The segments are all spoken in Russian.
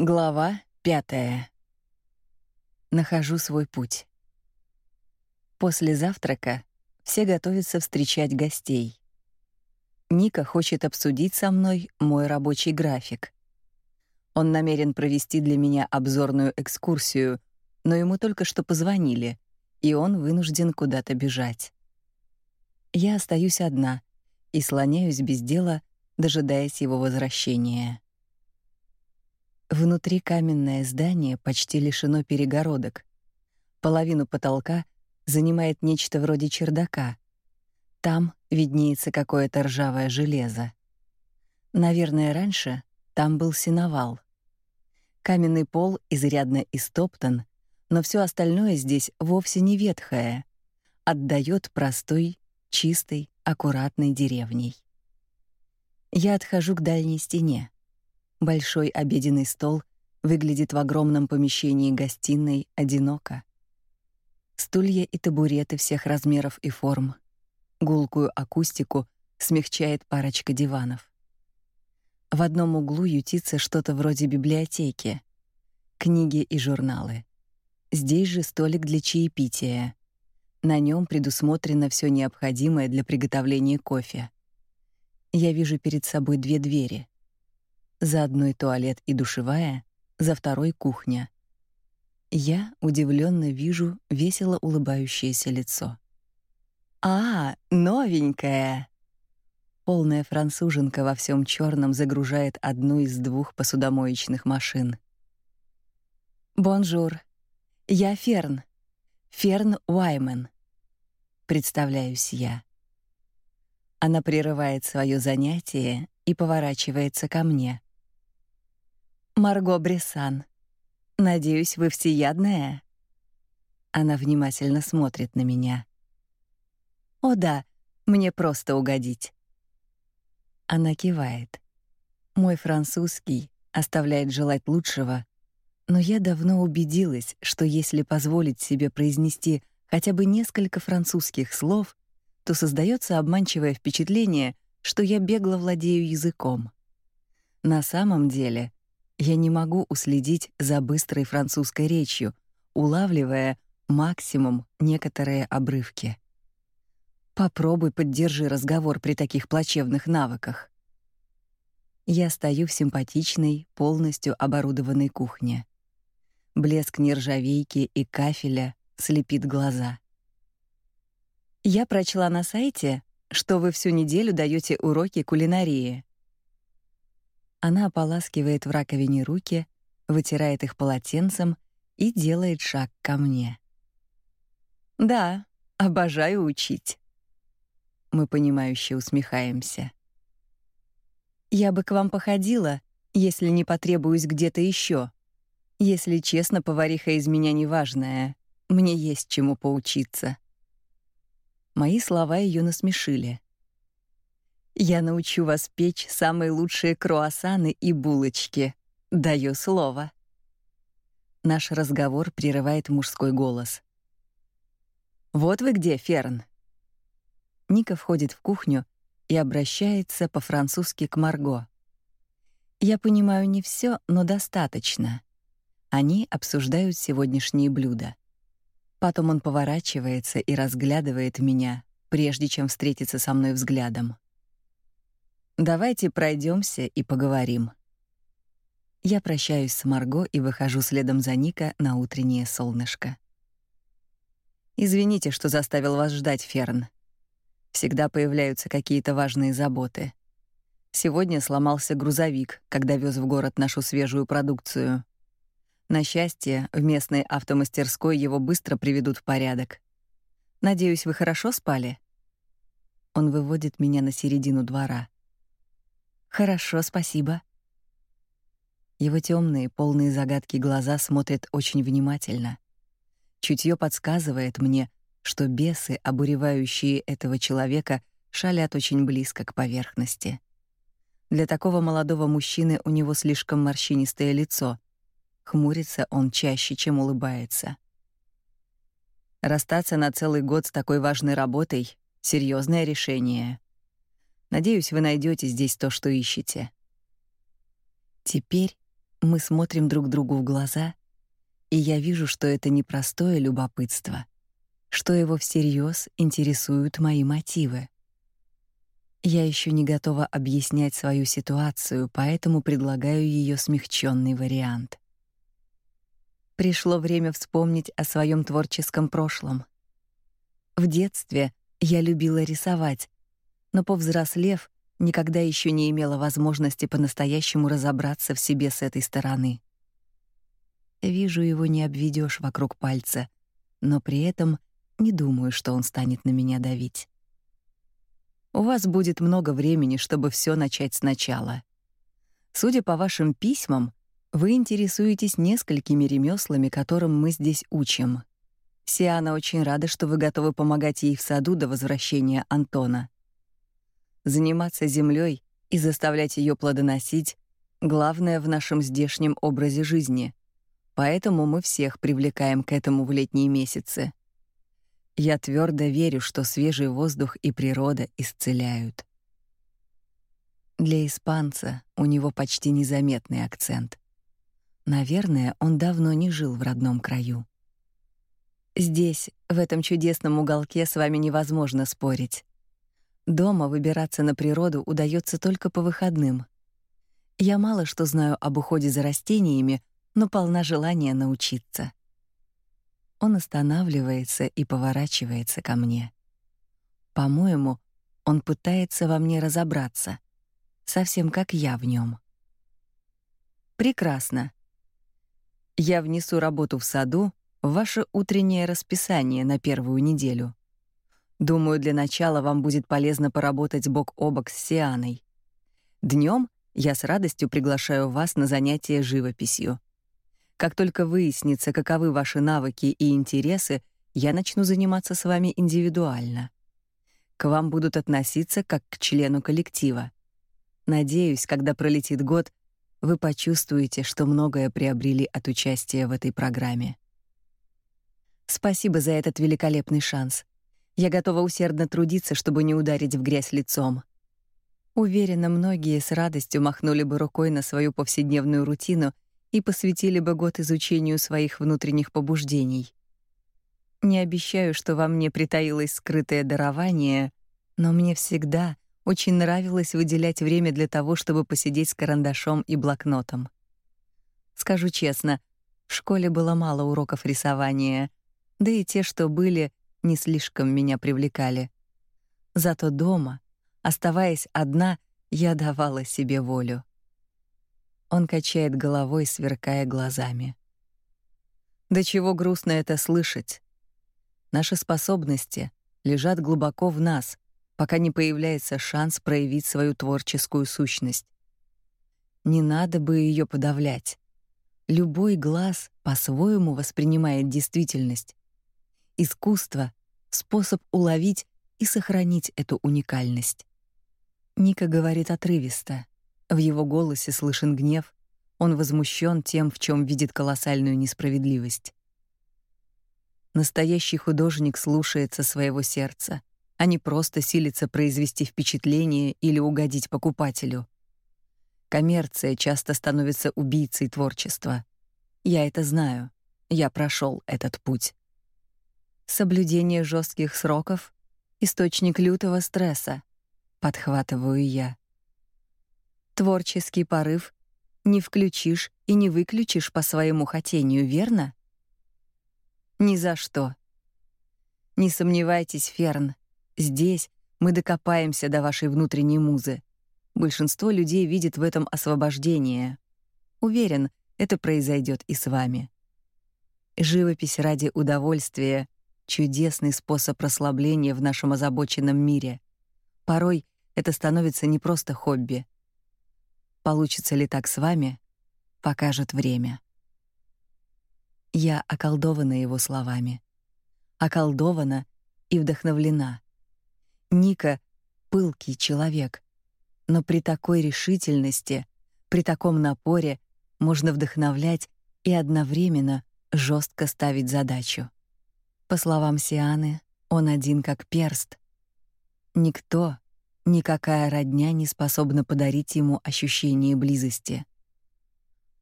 Глава пятая. Нахожу свой путь. После завтрака все готовятся встречать гостей. Ника хочет обсудить со мной мой рабочий график. Он намерен провести для меня обзорную экскурсию, но ему только что позвонили, и он вынужден куда-то бежать. Я остаюсь одна и слоняюсь без дела, дожидаясь его возвращения. Внутри каменное здание почти лишено перегородок. Половину потолка занимает нечто вроде чердака. Там виднеется какое-то ржавое железо. Наверное, раньше там был сеновал. Каменный пол изрядно истоптан, но все остальное здесь вовсе не ветхое, отдает простой, чистой, аккуратной деревней. Я отхожу к дальней стене. Большой обеденный стол выглядит в огромном помещении гостиной одиноко. Стулья и табуреты всех размеров и форм. Гулкую акустику смягчает парочка диванов. В одном углу ютится что-то вроде библиотеки. Книги и журналы. Здесь же столик для чаепития. На нем предусмотрено все необходимое для приготовления кофе. Я вижу перед собой две двери. За одной туалет и душевая, за второй кухня. Я удивленно вижу весело улыбающееся лицо. А, новенькая. Полная француженка во всем черном загружает одну из двух посудомоечных машин. Bonjour. Я Ферн. Ферн Уаймен. Представляюсь я. Она прерывает свое занятие и поворачивается ко мне. Марго Бресан. Надеюсь, вы всеядная. Она внимательно смотрит на меня. О да, мне просто угодить. Она кивает. Мой французский оставляет желать лучшего, но я давно убедилась, что если позволить себе произнести хотя бы несколько французских слов, то создается обманчивое впечатление, что я бегло владею языком. На самом деле, я не могу уследить за быстрой французской речью, улавливая максимум некоторые обрывки. Попробуй поддержи разговор при таких плачевных навыках. Я стою в симпатичной, полностью оборудованной кухне. Блеск нержавейки и кафеля слепит глаза. Я прочла на сайте, что вы всю неделю даете уроки кулинарии. Она ополаскивает в раковине руки, вытирает их полотенцем и делает шаг ко мне. Да, обожаю учить. Мы понимающе усмехаемся. Я бы к вам походила, если не потребуюсь где-то еще. Если честно, повариха из меня неважная. Мне есть чему поучиться. Мои слова ее насмешили. Я научу вас печь самые лучшие круассаны и булочки. Даю слово. Наш разговор прерывает мужской голос. Вот вы где, Ферн. Ника входит в кухню и обращается по-французски к Марго. Я понимаю не все, но достаточно. Они обсуждают сегодняшние блюда. Потом он поворачивается и разглядывает меня, прежде чем встретиться со мной взглядом. Давайте пройдемся и поговорим. Я прощаюсь с Марго и выхожу следом за Ника на утреннее солнышко. Извините, что заставил вас ждать, Ферн. Всегда появляются какие-то важные заботы. Сегодня сломался грузовик, когда вез в город нашу свежую продукцию. На счастье, в местной автомастерской его быстро приведут в порядок. Надеюсь, вы хорошо спали. Он выводит меня на середину двора. Хорошо, спасибо. Его темные, полные загадки глаза смотрят очень внимательно. Чутье подсказывает мне, что бесы, обуревающие этого человека, шалят очень близко к поверхности. Для такого молодого мужчины у него слишком морщинистое лицо. Хмурится он чаще, чем улыбается. Расстаться на целый год с такой важной работой серьезное решение. Надеюсь, вы найдете здесь то, что ищете. Теперь Мы смотрим друг другу в глаза, и я вижу, что это не простое любопытство, что его всерьез интересуют мои мотивы. Я еще не готова объяснять свою ситуацию, поэтому предлагаю ее смягченный вариант. Пришло время вспомнить о своем творческом прошлом. В детстве я любила рисовать, но повзрослев, никогда еще не имела возможности по-настоящему разобраться в себе с этой стороны. Вижу его не обведешь вокруг пальца, но при этом не думаю, что он станет на меня давить. У вас будет много времени, чтобы все начать сначала. Судя по вашим письмам, вы интересуетесь несколькими ремеслами, которым мы здесь учим. Сиана очень рада, что вы готовы помогать ей в саду до возвращения Антона. Заниматься землей и заставлять ее плодоносить главное в нашем здешнем образе жизни. Поэтому мы всех привлекаем к этому в летние месяцы. Я твердо верю, что свежий воздух и природа исцеляют. Для испанца у него почти незаметный акцент. Наверное, он давно не жил в родном краю. Здесь, в этом чудесном уголке, с вами невозможно спорить. Дома выбираться на природу удается только по выходным. Я мало что знаю об уходе за растениями, но полна желания научиться. Он останавливается и поворачивается ко мне. По-моему, он пытается во мне разобраться, совсем как я в нем. Прекрасно. Я внесу работу в саду в ваше утреннее расписание на первую неделю. Думаю, для начала вам будет полезно поработать бок о бок с Сианой. Днем я с радостью приглашаю вас на занятия живописью. Как только выяснится, каковы ваши навыки и интересы, я начну заниматься с вами индивидуально. К вам будут относиться как к члену коллектива. Надеюсь, когда пролетит год, вы почувствуете, что многое приобрели от участия в этой программе. Спасибо за этот великолепный шанс. Я готова усердно трудиться, чтобы не ударить в грязь лицом. Уверена, многие с радостью махнули бы рукой на свою повседневную рутину и посвятили бы год изучению своих внутренних побуждений. Не обещаю, что во мне притаилось скрытое дарование, но мне всегда очень нравилось выделять время для того, чтобы посидеть с карандашом и блокнотом. Скажу честно, в школе было мало уроков рисования, да и те, что были, не слишком меня привлекали. Зато дома, оставаясь одна, я давала себе волю. Он качает головой, сверкая глазами. До чего грустно это слышать. Наши способности лежат глубоко в нас, пока не появляется шанс проявить свою творческую сущность. Не надо бы ее подавлять. Любой глаз по-своему воспринимает действительность. Искусство — способ уловить и сохранить эту уникальность. Ника говорит отрывисто. В его голосе слышен гнев. Он возмущен тем, в чем видит колоссальную несправедливость. Настоящий художник слушается своего сердца — а не просто силится произвести впечатление или угодить покупателю. Коммерция часто становится убийцей творчества. Я это знаю. Я прошел этот путь. Соблюдение жестких сроков источник лютого стресса, подхватываю я. Творческий порыв не включишь и не выключишь по своему хотению, верно? Ни за что. Не сомневайтесь, Ферн, Здесь мы докопаемся до вашей внутренней музы. Большинство людей видит в этом освобождение. Уверен, это произойдет и с вами. Живопись ради удовольствия — чудесный способ расслабления в нашем озабоченном мире. Порой это становится не просто хобби. Получится ли так с вами, покажет время. Я околдована его словами. Околдована и вдохновлена. Ника — пылкий человек. Но при такой решительности, при таком напоре можно вдохновлять и одновременно жестко ставить задачу. По словам Сианы, он один как перст. Никто, никакая родня не способна подарить ему ощущение близости.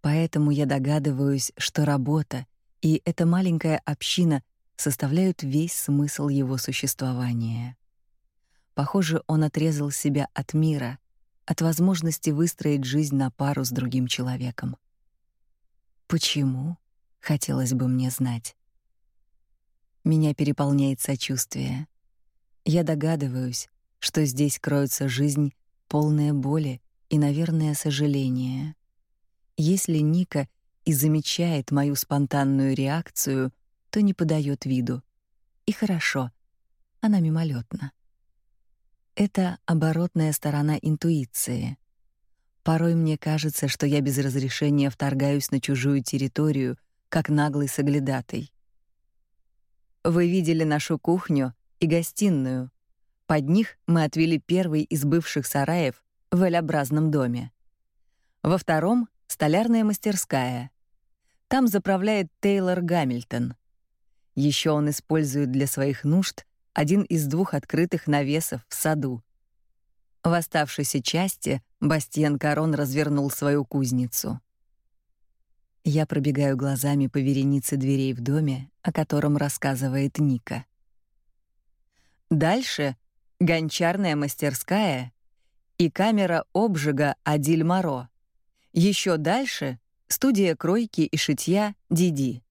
Поэтому я догадываюсь, что работа и эта маленькая община составляют весь смысл его существования. Похоже, он отрезал себя от мира, от возможности выстроить жизнь на пару с другим человеком. Почему? Хотелось бы мне знать. Меня переполняет сочувствие. Я догадываюсь, что здесь кроется жизнь, полная боли и, наверное, сожаления. Если Ника и замечает мою спонтанную реакцию, то не подает виду. И хорошо. Она мимолетна. Это оборотная сторона интуиции. Порой мне кажется, что я без разрешения вторгаюсь на чужую территорию, как наглый соглядатый. Вы видели нашу кухню и гостиную. Под них мы отвели первый из бывших сараев в L-образном доме. Во втором — столярная мастерская. Там заправляет Тейлор Гамильтон. Еще он использует для своих нужд один из двух открытых навесов в саду. В оставшейся части Бастиен Карон развернул свою кузницу. Я пробегаю глазами по веренице дверей в доме, о котором рассказывает Ника. Дальше гончарная мастерская и камера обжига Адиль Маро. Еще дальше студия кройки и шитья Диди.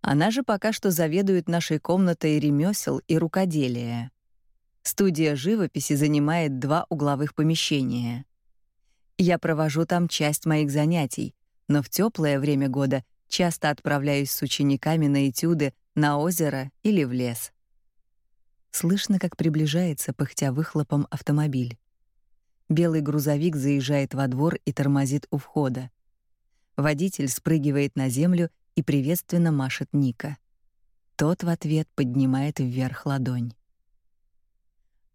Она же пока что заведует нашей комнатой ремесел и рукоделия. Студия живописи занимает два угловых помещения. Я провожу там часть моих занятий, но в теплое время года часто отправляюсь с учениками на этюды на озеро или в лес. Слышно, как приближается, пыхтя выхлопом, автомобиль. Белый грузовик заезжает во двор и тормозит у входа. Водитель спрыгивает на землю и приветственно машет Ника. Тот в ответ поднимает вверх ладонь.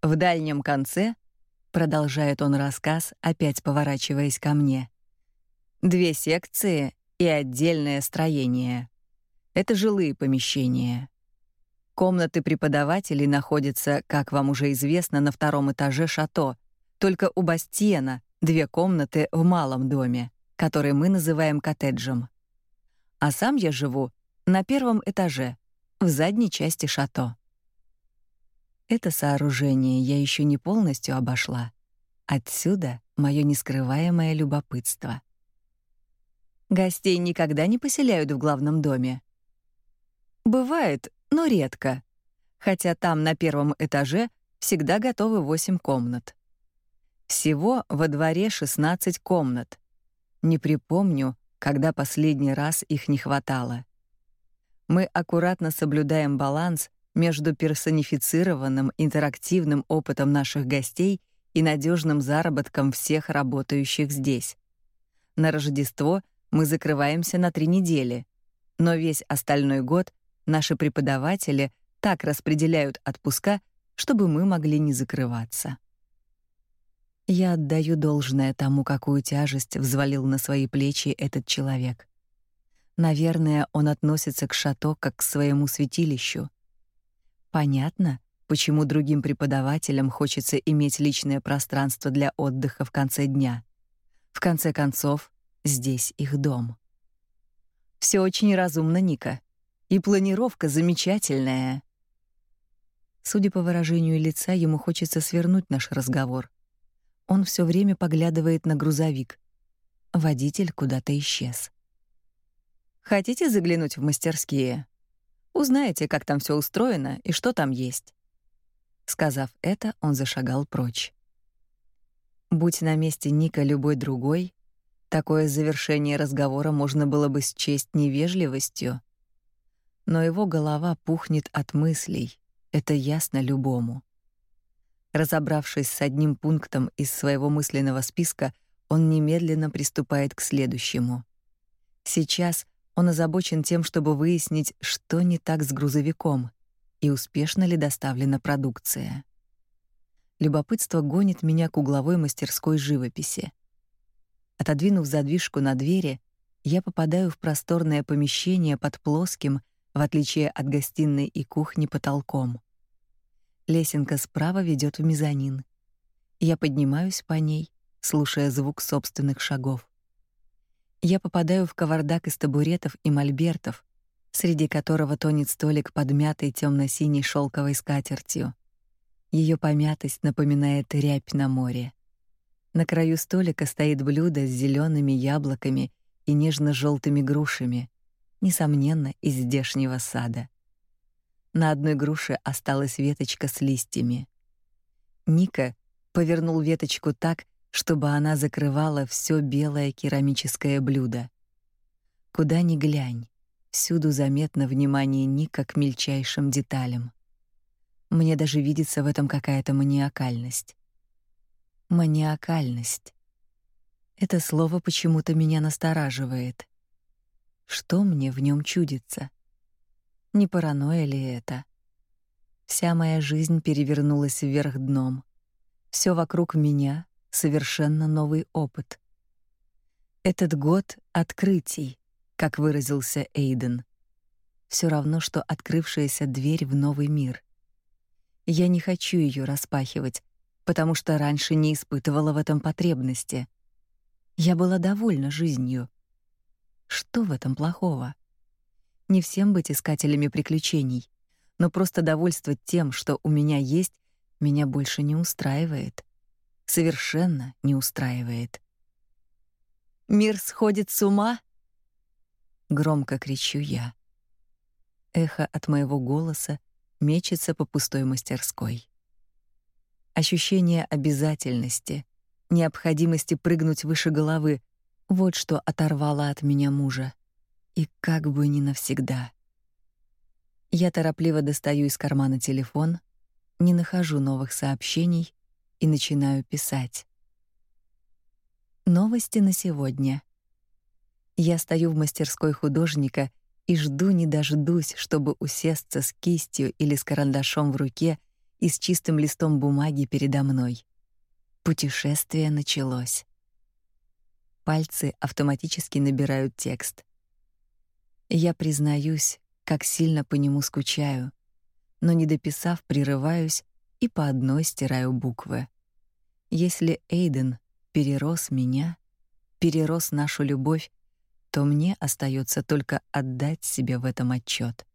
В дальнем конце, продолжает он рассказ, опять поворачиваясь ко мне. Две секции и отдельное строение. Это жилые помещения. Комнаты преподавателей находятся, как вам уже известно, на втором этаже шато. Только у Бастиена две комнаты в малом доме, который мы называем коттеджем а сам я живу на первом этаже, в задней части шато. Это сооружение я еще не полностью обошла. Отсюда мое нескрываемое любопытство. Гостей никогда не поселяют в главном доме. Бывает, но редко. Хотя там на первом этаже всегда готовы восемь комнат. Всего во дворе 16 комнат. Не припомню, когда последний раз их не хватало. Мы аккуратно соблюдаем баланс между персонифицированным интерактивным опытом наших гостей и надежным заработком всех работающих здесь. На Рождество мы закрываемся на три недели, но весь остальной год наши преподаватели так распределяют отпуска, чтобы мы могли не закрываться. Я отдаю должное тому, какую тяжесть взвалил на свои плечи этот человек. Наверное, он относится к шато как к своему святилищу. Понятно, почему другим преподавателям хочется иметь личное пространство для отдыха в конце дня. В конце концов, здесь их дом. Все очень разумно, Ника. И планировка замечательная. Судя по выражению лица, ему хочется свернуть наш разговор. Он все время поглядывает на грузовик. Водитель куда-то исчез. Хотите заглянуть в мастерские? Узнаете, как там все устроено и что там есть. Сказав это, он зашагал прочь. Будь на месте Ника любой другой, такое завершение разговора можно было бы счесть невежливостью. Но его голова пухнет от мыслей, это ясно любому. Разобравшись с одним пунктом из своего мысленного списка, он немедленно приступает к следующему. Сейчас он озабочен тем, чтобы выяснить, что не так с грузовиком и успешно ли доставлена продукция. Любопытство гонит меня к угловой мастерской живописи. Отодвинув задвижку на двери, я попадаю в просторное помещение под плоским, в отличие от гостиной и кухни, потолком. Лесенка справа ведет в мезонин. Я поднимаюсь по ней, слушая звук собственных шагов. Я попадаю в кавардак из табуретов и мольбертов, среди которого тонет столик подмятый темно-синей шелковой скатертью. Ее помятость напоминает рябь на море. На краю столика стоит блюдо с зелеными яблоками и нежно желтыми грушами, несомненно, из здешнего сада. На одной груше осталась веточка с листьями. Ника повернул веточку так, чтобы она закрывала все белое керамическое блюдо. Куда ни глянь, всюду заметно внимание Ника к мельчайшим деталям. Мне даже видится в этом какая-то маниакальность. Маниакальность. Это слово почему-то меня настораживает. Что мне в нем чудится? Не паранойя ли это? Вся моя жизнь перевернулась вверх дном. Все вокруг меня совершенно новый опыт. Этот год открытий, как выразился Эйден. Все равно что открывшаяся дверь в новый мир. Я не хочу ее распахивать, потому что раньше не испытывала в этом потребности. Я была довольна жизнью. Что в этом плохого? Не всем быть искателями приключений, но просто довольствовать тем, что у меня есть, меня больше не устраивает. Совершенно не устраивает. Мир сходит с ума? Громко кричу я. Эхо от моего голоса мечется по пустой мастерской. Ощущение обязательности, необходимости прыгнуть выше головы — вот что оторвало от меня мужа. И как бы не навсегда. Я торопливо достаю из кармана телефон, не нахожу новых сообщений и начинаю писать. Новости на сегодня. Я стою в мастерской художника и жду не дождусь, чтобы усесться с кистью или с карандашом в руке и с чистым листом бумаги передо мной. Путешествие началось. Пальцы автоматически набирают текст. Я признаюсь, как сильно по нему скучаю, но не дописав, прерываюсь и по одной стираю буквы. Если Эйден перерос меня, перерос нашу любовь, то мне остается только отдать себе в этом отчет.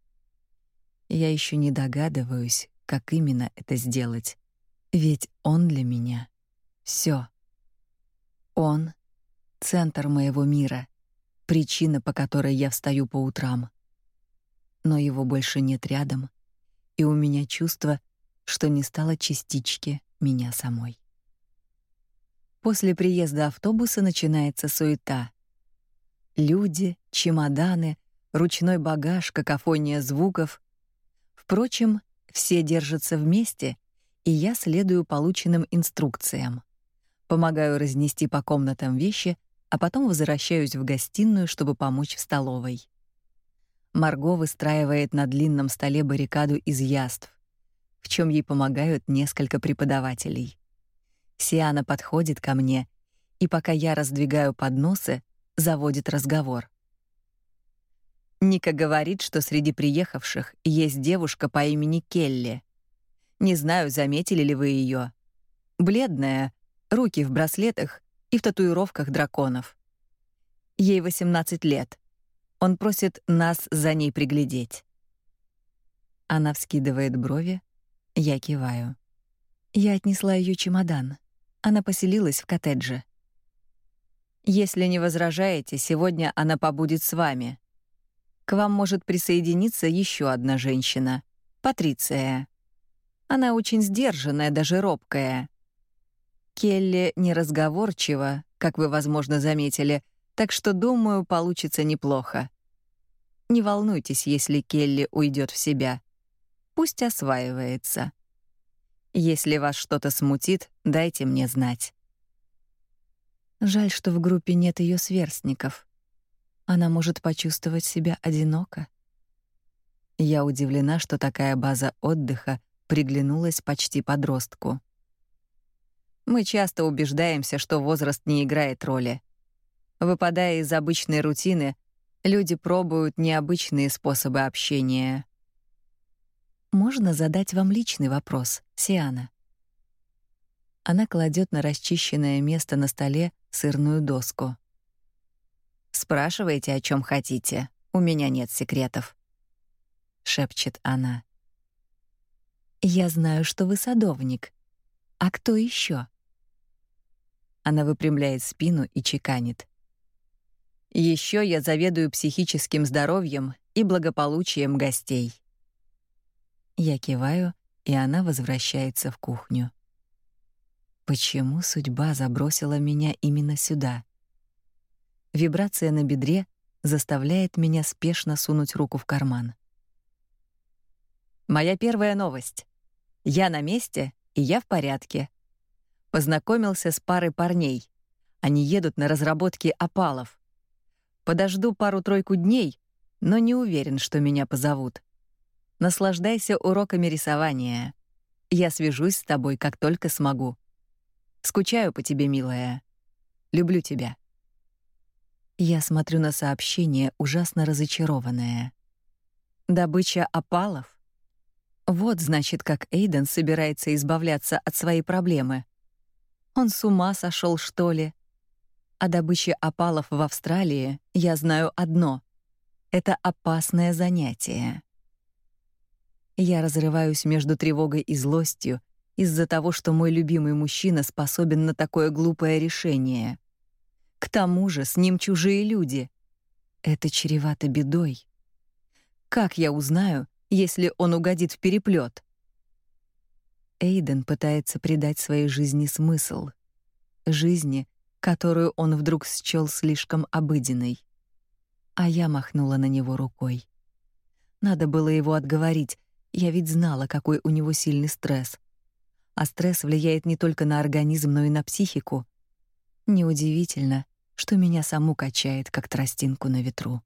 Я еще не догадываюсь, как именно это сделать, ведь он для меня все. Он центр моего мира, причина, по которой я встаю по утрам. Но его больше нет рядом, и у меня чувство, что не стало частички меня самой. После приезда автобуса начинается суета. Люди, чемоданы, ручной багаж, какофония звуков. Впрочем, все держатся вместе, и я следую полученным инструкциям. Помогаю разнести по комнатам вещи, а потом возвращаюсь в гостиную, чтобы помочь в столовой. Марго выстраивает на длинном столе баррикаду из яств, в чем ей помогают несколько преподавателей. Сиана подходит ко мне, и пока я раздвигаю подносы, заводит разговор. Ника говорит, что среди приехавших есть девушка по имени Келли. Не знаю, заметили ли вы ее. Бледная, руки в браслетах и в татуировках драконов. Ей 18 лет. Он просит нас за ней приглядеть. Она вскидывает брови, я киваю. Я отнесла ее чемодан. Она поселилась в коттедже. Если не возражаете, сегодня она побудет с вами. К вам может присоединиться еще одна женщина, Патриция. Она очень сдержанная, даже робкая. Келли неразговорчива, как вы, возможно, заметили, так что, думаю, получится неплохо. Не волнуйтесь, если Келли уйдет в себя. Пусть осваивается. Если вас что-то смутит, дайте мне знать. Жаль, что в группе нет ее сверстников. Она может почувствовать себя одиноко. Я удивлена, что такая база отдыха приглянулась почти подростку. Мы часто убеждаемся, что возраст не играет роли. Выпадая из обычной рутины, люди пробуют необычные способы общения. Можно задать вам личный вопрос, Сиана? Она кладет на расчищенное место на столе сырную доску. Спрашивайте, о чем хотите. У меня нет секретов, шепчет она. Я знаю, что вы садовник. А кто еще? Она выпрямляет спину и чеканит. Еще я заведую психическим здоровьем и благополучием гостей. Я киваю, и она возвращается в кухню. Почему судьба забросила меня именно сюда? Вибрация на бедре заставляет меня спешно сунуть руку в карман. Моя первая новость. Я на месте, и я в порядке. Познакомился с парой парней. Они едут на разработки опалов. Подожду пару-тройку дней, но не уверен, что меня позовут. Наслаждайся уроками рисования. Я свяжусь с тобой, как только смогу. Скучаю по тебе, милая. Люблю тебя. Я смотрю на сообщение, ужасно разочарованная. Добыча опалов? Вот, значит, как Эйден собирается избавляться от своей проблемы. Он с ума сошел, что ли? О добыче опалов в Австралии я знаю одно — это опасное занятие. Я разрываюсь между тревогой и злостью из-за того, что мой любимый мужчина способен на такое глупое решение. К тому же с ним чужие люди. Это чревато бедой. Как я узнаю, если он угодит в переплет. Эйден пытается придать своей жизни смысл. Жизни, которую он вдруг счёл слишком обыденной. А я махнула на него рукой. Надо было его отговорить, я ведь знала, какой у него сильный стресс. А стресс влияет не только на организм, но и на психику. Неудивительно, что меня саму качает, как тростинку на ветру.